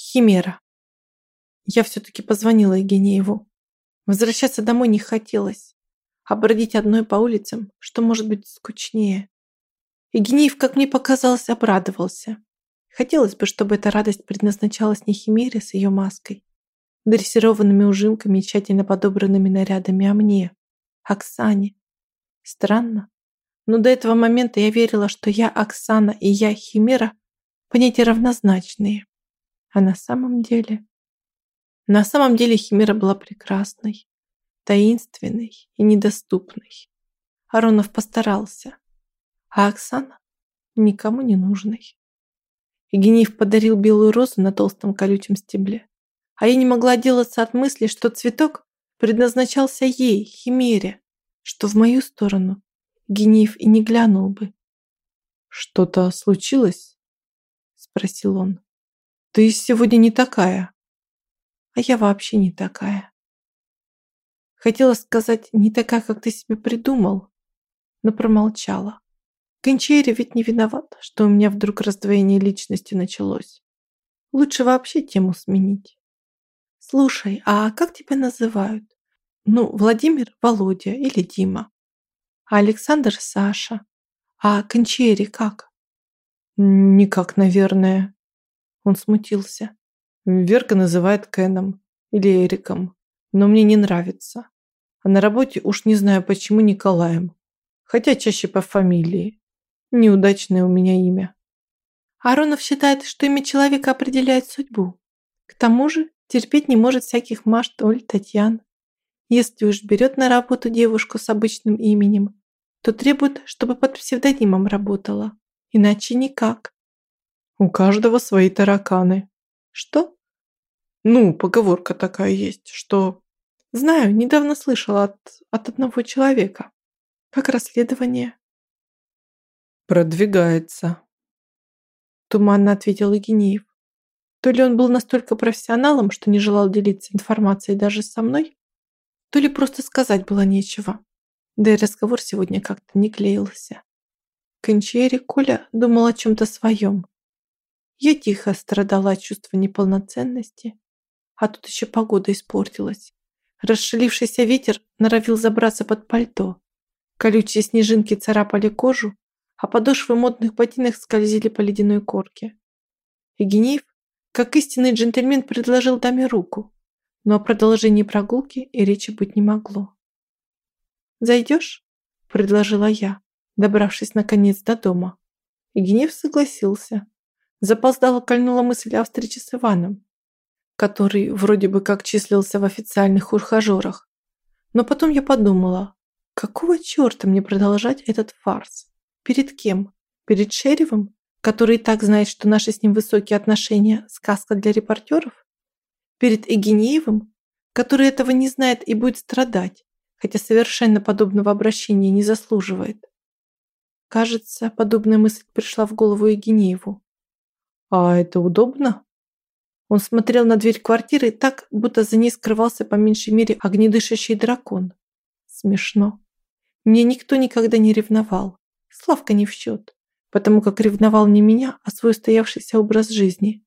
Химера. Я все-таки позвонила Евгенееву. Возвращаться домой не хотелось. А бродить одной по улицам, что может быть скучнее. Евгенеев, как мне показалось, обрадовался. Хотелось бы, чтобы эта радость предназначалась не Химере с ее маской, дрессированными ужимками и тщательно подобранными нарядами, а мне, Оксане. Странно, но до этого момента я верила, что я Оксана и я Химера понятия равнозначные. А на самом деле... На самом деле Химера была прекрасной, таинственной и недоступной. Аронов постарался, а Оксана никому не нужной. Евгеньев подарил белую розу на толстом колючем стебле, а я не могла отделаться от мысли, что цветок предназначался ей, Химере, что в мою сторону Генеев и не глянул бы. «Что-то случилось?» – спросил он. «Ты сегодня не такая». «А я вообще не такая». Хотела сказать, не такая, как ты себе придумал, но промолчала. Гончари ведь не виноват, что у меня вдруг раздвоение личности началось. Лучше вообще тему сменить. Слушай, а как тебя называют? Ну, Владимир, Володя или Дима? А Александр Саша. А Кончери как? Никак, наверное. Он смутился. Верка называет Кеном или Эриком, но мне не нравится. А на работе уж не знаю почему Николаем. Хотя чаще по фамилии. Неудачное у меня имя. Аронов считает, что имя человека определяет судьбу. К тому же терпеть не может всяких Маш, Оль, Татьян. Если уж берет на работу девушку с обычным именем, то требует, чтобы под псевдонимом работала. Иначе никак. У каждого свои тараканы. Что? Ну, поговорка такая есть, что... Знаю, недавно слышала от, от одного человека. Как расследование? Продвигается. Туманно ответил Игинеев. То ли он был настолько профессионалом, что не желал делиться информацией даже со мной, то ли просто сказать было нечего. Да и разговор сегодня как-то не клеился. Кончери Коля думал о чем-то своем. Я тихо страдала от чувства неполноценности, а тут еще погода испортилась. Расшалившийся ветер норовил забраться под пальто. Колючие снежинки царапали кожу, а подошвы модных ботинок скользили по ледяной корке. Евгенеев, как истинный джентльмен, предложил даме руку, но о продолжении прогулки и речи быть не могло. «Зайдешь?» – предложила я, добравшись наконец до дома. И гнев согласился. Запоздала кольнула мысль о встрече с Иваном, который вроде бы как числился в официальных ухажерах. Но потом я подумала, какого черта мне продолжать этот фарс? Перед кем? Перед Шеревым, который и так знает, что наши с ним высокие отношения – сказка для репортеров? Перед Эгенеевым, который этого не знает и будет страдать, хотя совершенно подобного обращения не заслуживает. Кажется, подобная мысль пришла в голову Евгенееву. «А это удобно?» Он смотрел на дверь квартиры так, будто за ней скрывался по меньшей мере огнедышащий дракон. Смешно. Мне никто никогда не ревновал. Славка не в счет, потому как ревновал не меня, а свой устоявшийся образ жизни.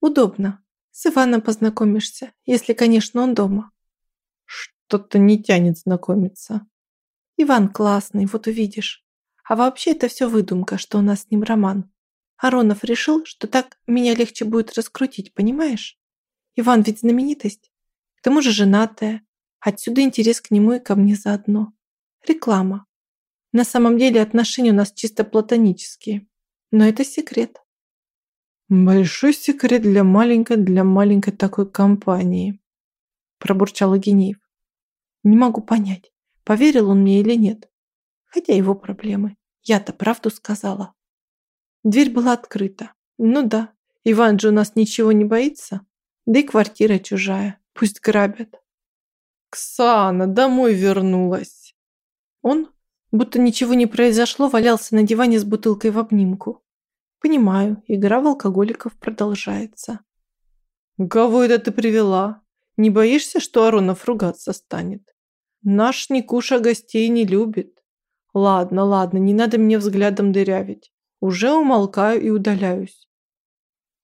Удобно. С Иваном познакомишься, если, конечно, он дома. Что-то не тянет знакомиться. Иван классный, вот увидишь. А вообще это все выдумка, что у нас с ним роман. Аронов решил, что так меня легче будет раскрутить, понимаешь? Иван ведь знаменитость. К тому же женатая. Отсюда интерес к нему и ко мне заодно. Реклама. На самом деле отношения у нас чисто платонические. Но это секрет. Большой секрет для маленькой, для маленькой такой компании. Пробурчал Генеев. Не могу понять, поверил он мне или нет. Хотя его проблемы. Я-то правду сказала. Дверь была открыта. Ну да, Иван же у нас ничего не боится. Да и квартира чужая. Пусть грабят. Ксана домой вернулась. Он, будто ничего не произошло, валялся на диване с бутылкой в обнимку. Понимаю, игра в алкоголиков продолжается. Кого это ты привела? Не боишься, что Аронов ругаться станет? Наш Никуша гостей не любит. Ладно, ладно, не надо мне взглядом дырявить. Уже умолкаю и удаляюсь.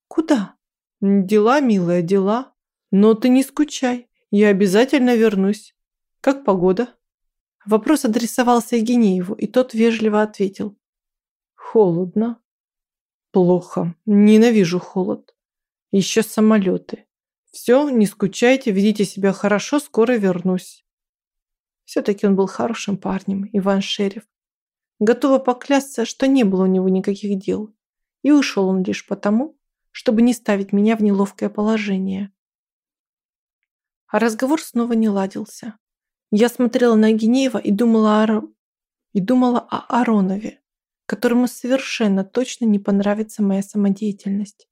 Куда? Дела, милая, дела. Но ты не скучай, я обязательно вернусь. Как погода? Вопрос адресовался Евгенееву, и тот вежливо ответил. Холодно. Плохо. Ненавижу холод. Еще самолеты. Все, не скучайте, ведите себя хорошо, скоро вернусь. Все-таки он был хорошим парнем, Иван Шерев. Готова поклясться, что не было у него никаких дел. И ушел он лишь потому, чтобы не ставить меня в неловкое положение. А разговор снова не ладился. Я смотрела на Генеева и думала о... и думала о Аронове, которому совершенно точно не понравится моя самодеятельность.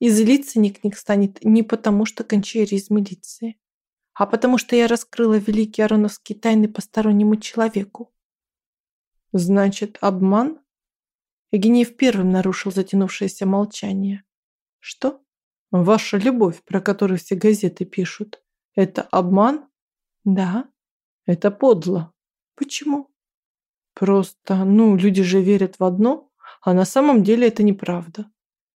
И злиться Ник-Ник станет не потому, что кончери из милиции, а потому что я раскрыла великие ароновские тайны постороннему человеку. Значит, обман? Евгений первым нарушил затянувшееся молчание. Что? Ваша любовь, про которую все газеты пишут, это обман? Да. Это подло. Почему? Просто, ну, люди же верят в одно, а на самом деле это неправда.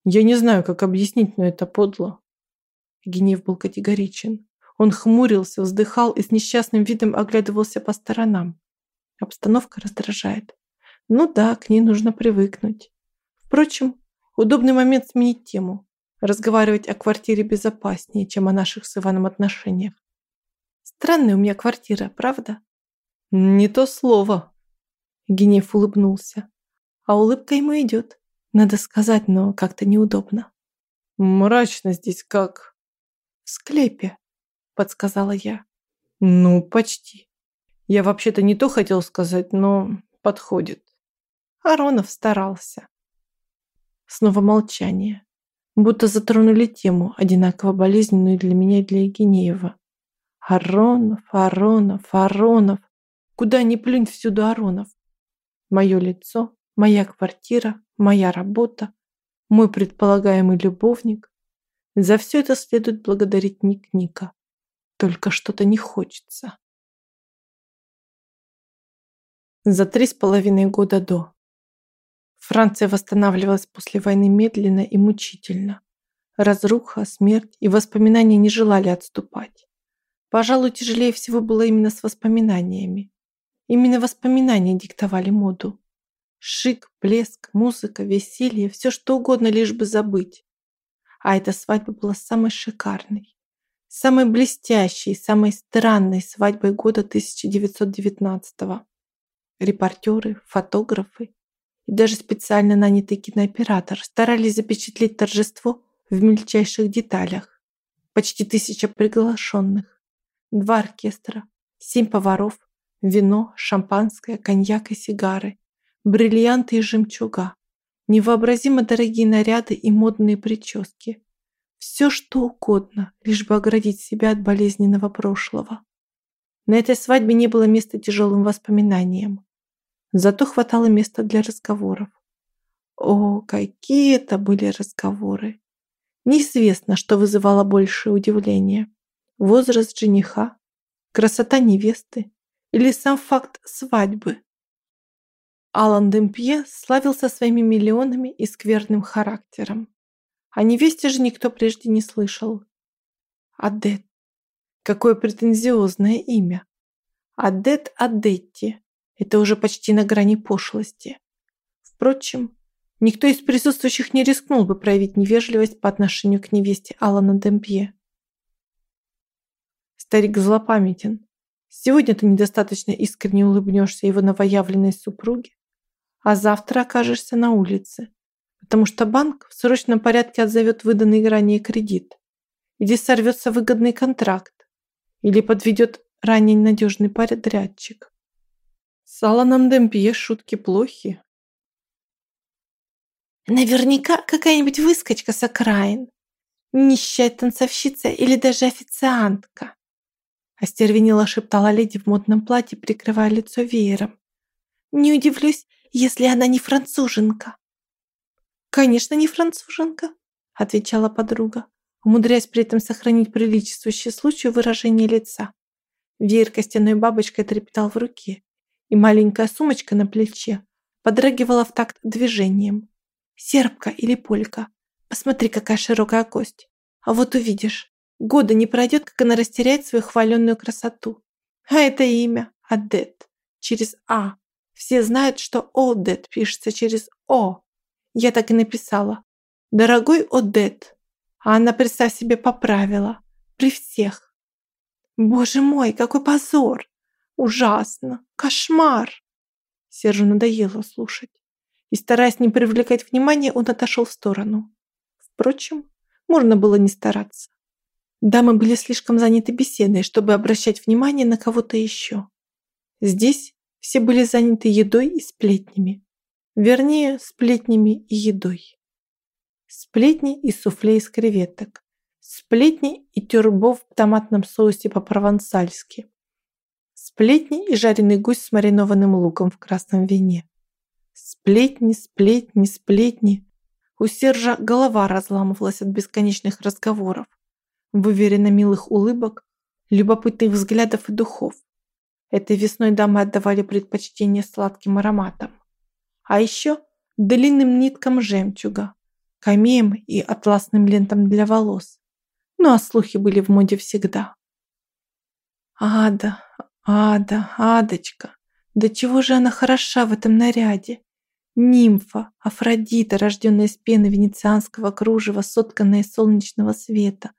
Я не знаю, как объяснить, но это подло. Гнев был категоричен. Он хмурился, вздыхал и с несчастным видом оглядывался по сторонам. Обстановка раздражает. Ну да, к ней нужно привыкнуть. Впрочем, удобный момент сменить тему. Разговаривать о квартире безопаснее, чем о наших с Иваном отношениях. Странная у меня квартира, правда? Не то слово. Генев улыбнулся. А улыбка ему идет. Надо сказать, но как-то неудобно. Мрачно здесь как? В склепе, подсказала я. Ну, почти. Я вообще-то не то хотел сказать, но подходит. Аронов старался. Снова молчание. Будто затронули тему, одинаково болезненную для меня и для Евгенеева. Аронов, Аронов, Аронов. Куда ни плюнь, всюду Аронов. Мое лицо, моя квартира, моя работа, мой предполагаемый любовник. За все это следует благодарить Ник Ника. Только что-то не хочется. За три с половиной года до. Франция восстанавливалась после войны медленно и мучительно. Разруха, смерть и воспоминания не желали отступать. Пожалуй, тяжелее всего было именно с воспоминаниями. Именно воспоминания диктовали моду. Шик, блеск, музыка, веселье, все что угодно, лишь бы забыть. А эта свадьба была самой шикарной, самой блестящей, самой странной свадьбой года 1919 -го. Репортеры, фотографы и даже специально нанятый кинооператор старались запечатлеть торжество в мельчайших деталях. Почти тысяча приглашенных, два оркестра, семь поваров, вино, шампанское, коньяк и сигары, бриллианты и жемчуга, невообразимо дорогие наряды и модные прически. Все что угодно, лишь бы оградить себя от болезненного прошлого. На этой свадьбе не было места тяжелым воспоминаниям. Зато хватало места для разговоров. О, какие это были разговоры! Неизвестно, что вызывало большее удивление. Возраст жениха, красота невесты или сам факт свадьбы. Алан Демпье славился своими миллионами и скверным характером. О невесте же никто прежде не слышал. Адет. Какое претензиозное имя. Адет Адетти. Это уже почти на грани пошлости. Впрочем, никто из присутствующих не рискнул бы проявить невежливость по отношению к невесте Алана Демпье. Старик злопамятен. Сегодня ты недостаточно искренне улыбнешься его новоявленной супруге, а завтра окажешься на улице, потому что банк в срочном порядке отзовет выданный ранее кредит, или сорвется выгодный контракт, или подведет ранее надежный подрядчик. С Аланом Демпье шутки плохи. Наверняка какая-нибудь выскочка с окраин. Нищая танцовщица или даже официантка. Остервенело шептала леди в модном платье, прикрывая лицо веером. Не удивлюсь, если она не француженка. Конечно, не француженка, отвечала подруга, умудряясь при этом сохранить приличествующее случаю выражение лица. Веер костяной бабочкой трепетал в руке и маленькая сумочка на плече подрагивала в такт движением. Сербка или полька. Посмотри, какая широкая кость. А вот увидишь, года не пройдет, как она растеряет свою хваленную красоту. А это имя Адет через А. Все знают, что Одет пишется через О. Я так и написала. Дорогой Одет. А она, представь себе, поправила. При всех. Боже мой, какой позор! Ужасно! Кошмар! Сержу надоело слушать. И, стараясь не привлекать внимания, он отошел в сторону. Впрочем, можно было не стараться. Дамы были слишком заняты беседой, чтобы обращать внимание на кого-то еще. Здесь все были заняты едой и сплетнями. Вернее, сплетнями и едой. Сплетни и суфле из креветок. Сплетни и тюрбо в томатном соусе по-провансальски. Сплетни и жареный гусь с маринованным луком в красном вине. Сплетни, сплетни, сплетни. У Сержа голова разламывалась от бесконечных разговоров, выверенно милых улыбок, любопытных взглядов и духов. Этой весной дамы отдавали предпочтение сладким ароматам. А еще длинным ниткам жемчуга, камеям и атласным лентам для волос. Ну а слухи были в моде всегда. Ада, Ада, Адочка, да чего же она хороша в этом наряде? Нимфа, Афродита, рожденная из пены венецианского кружева, сотканная из солнечного света,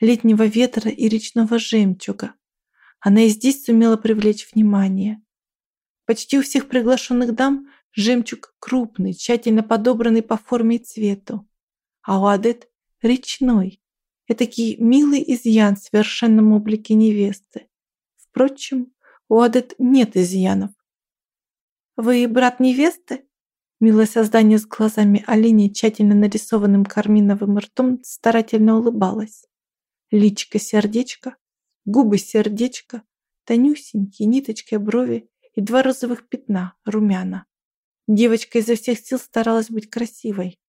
летнего ветра и речного жемчуга. Она и здесь сумела привлечь внимание. Почти у всех приглашенных дам жемчуг крупный, тщательно подобранный по форме и цвету. А у Адет речной. Этакий милый изъян в совершенном облике невесты. Впрочем, у Адет нет изъянов. «Вы брат невесты?» Милое создание с глазами оленя, тщательно нарисованным карминовым ртом, старательно улыбалась. Личко сердечко, губы сердечко, тонюсенькие, ниточкой брови и два розовых пятна, румяна. Девочка изо всех сил старалась быть красивой.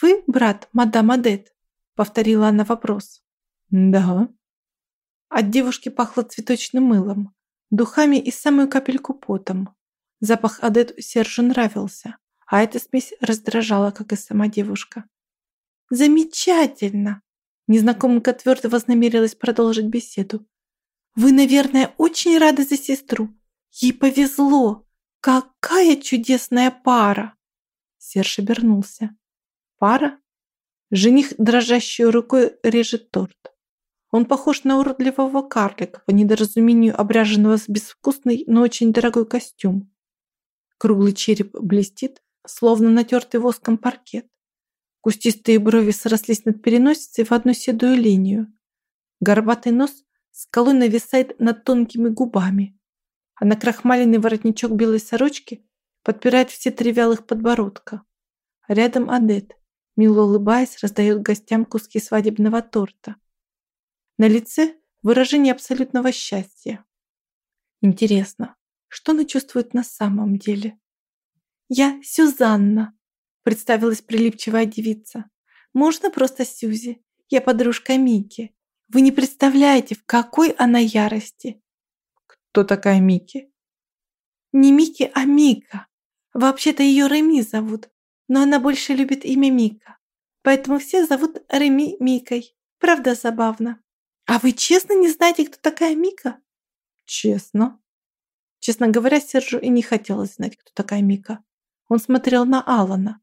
«Вы, брат, мадам Адет?» — повторила она вопрос. «Да». От девушки пахло цветочным мылом, духами и самую капельку потом. Запах Адет Сержу нравился а эта смесь раздражала, как и сама девушка. «Замечательно!» Незнакомка твердо вознамерилась продолжить беседу. «Вы, наверное, очень рады за сестру. Ей повезло. Какая чудесная пара!» Серж обернулся. «Пара?» Жених, дрожащей рукой, режет торт. Он похож на уродливого карлика, по недоразумению обряженного с безвкусный, но очень дорогой костюм. Круглый череп блестит, словно натертый воском паркет. Кустистые брови срослись над переносицей в одну седую линию. Горбатый нос скалой нависает над тонкими губами, а на крахмаленный воротничок белой сорочки подпирает все три вялых подбородка. Рядом Адет, мило улыбаясь, раздает гостям куски свадебного торта. На лице выражение абсолютного счастья. Интересно, что она чувствует на самом деле? «Я Сюзанна», – представилась прилипчивая девица. «Можно просто Сюзи? Я подружка Мики. Вы не представляете, в какой она ярости». «Кто такая Мики?» «Не Мики, а Мика. Вообще-то ее Реми зовут, но она больше любит имя Мика. Поэтому все зовут Реми Микой. Правда забавно. А вы честно не знаете, кто такая Мика?» «Честно». Честно говоря, Сержу и не хотелось знать, кто такая Мика. Он смотрел на Алана,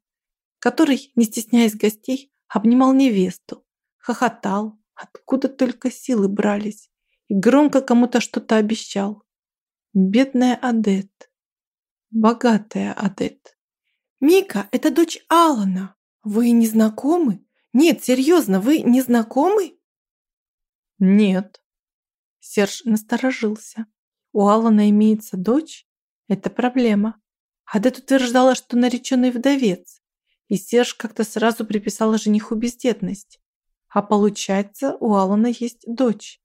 который, не стесняясь гостей, обнимал невесту, хохотал, откуда только силы брались, и громко кому-то что-то обещал. Бедная Адет. Богатая Адет. «Мика, это дочь Алана. Вы не знакомы? Нет, серьезно, вы не знакомы?» «Нет». Серж насторожился. У Алана имеется дочь? Это проблема. Адет утверждала, что нареченный вдовец, и Серж как-то сразу приписала жениху бездетность. А получается, у Алана есть дочь.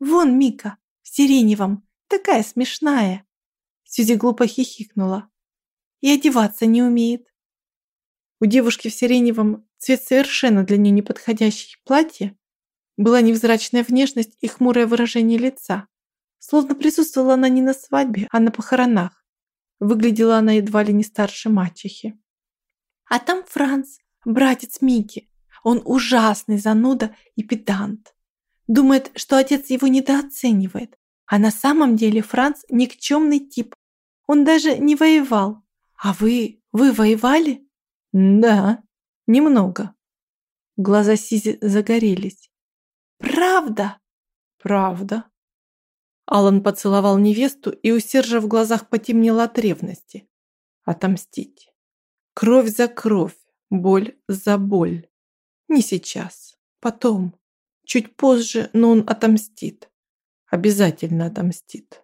«Вон Мика, в сиреневом, такая смешная!» Сюзи глупо хихикнула. «И одеваться не умеет». У девушки в сиреневом цвет совершенно для нее неподходящий платье была невзрачная внешность и хмурое выражение лица. Словно присутствовала она не на свадьбе, а на похоронах. Выглядела она едва ли не старше мачехи. А там Франц, братец Мики. Он ужасный зануда и педант. Думает, что отец его недооценивает. А на самом деле Франц никчемный тип. Он даже не воевал. А вы, вы воевали? Да, немного. Глаза Сизи загорелись. Правда? Правда. Алан поцеловал невесту, и у Сержа в глазах потемнело от ревности. Отомстить. Кровь за кровь, боль за боль. Не сейчас, потом. Чуть позже, но он отомстит. Обязательно отомстит.